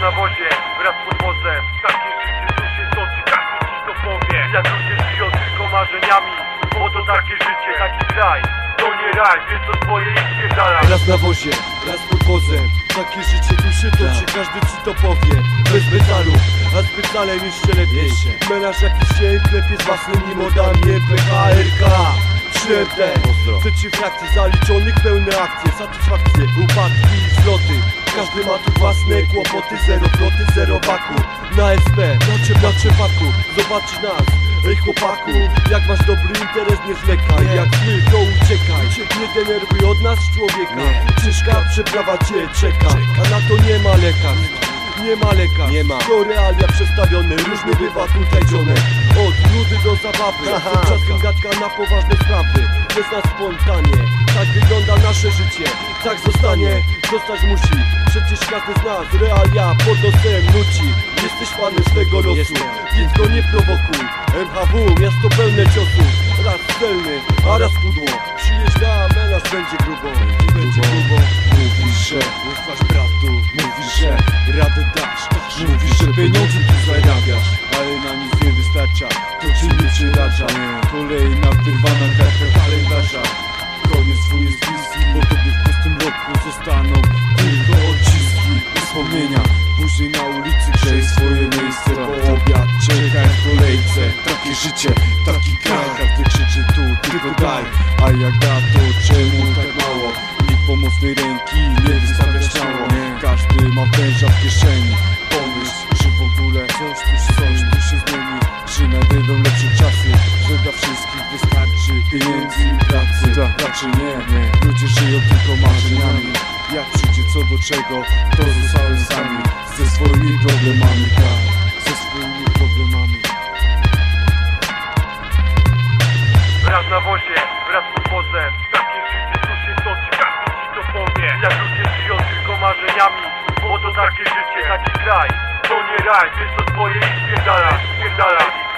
na wozie wraz z podwozem Takie życie to się toczy, każdy ci to powie. Jak ludzie żyją tylko marzeniami Bo to takie życie, taki kraj To nie raj, więc to twoje i spierdala Raz na wozie, raz pod wozem Takie życie tu się toczy, tak. każdy ci to powie. Bez metalu, a z metalem jeszcze lepiej. Menaż jakiś się klepie z własnymi modami. EPHRK Przyjemne, chcę ci frakcji zaliczonych pełne akcje. Satysfakcje, upadki i wzloty każdy ma tu własne kłopoty Zero floty, zero baku. Na SP, na, cie, na czepaku Zobaczysz nas. Ej chłopaku, jak masz dobry interes nie zwlekaj. Jak my to uciekaj. Nie denerwuj od nas człowieka. Ciężka przeprawa cię czeka. A na to nie ma lekarstw nie ma lekarstw, nie ma. To realia przedstawione, różny bywa tutaj dzionek Od nudy do zabawy, tymczasem gadka na poważne sprawy Jest na spontanie, tak wygląda nasze życie. Tak zostanie, zostać musi. Przecież każdy z nas realia pod nosem nuci Jesteś panem swego losu, nic go nie prowokuj. MHW, miasto pełne ciosów Raz celny, a raz pudło. Przyjeźdź na menaż, będzie grubo. Będzie grubo. Mówisz, że ufasz bratu. Mówisz, że radę dasz. Mówisz, że pieniądze tu zarabiasz. Ale na nic nie wystarcza. To ci nie przyracza Kolejna wyrwana zostaną Tylko odciski wspomnienia. Później na ulicy grzej swoje miejsce. Po obiad czekaj w kolejce. Takie życie, taki kraj. Każdy krzyczy tu, tylko daj. A jak da to czemu tak mało? Nikt pomocnej ręki nie wystawia śmiało. Każdy ma węża w kieszeni. Pomyśl, czy w ogóle coś tu, coś tu się zmieni? Czy nadejdą lepsze czasy Że dla wszystkich wystarczy pieniędzy i pracy? Raczej nie, nie Ludzie żyją tylko marzeniami. Jak przyjdzie co do czego To zostałem sami Ze swoimi problemami, tak. Ze swoimi problemami. Wraz na wozie, wraz pod wozem Takie życie tu się toczy, każdy ci to powie. Jak ludzie żyją tylko marzeniami Bo to takie życie, taki kraj. To nie raj, wiesz co twoje i spierdalaj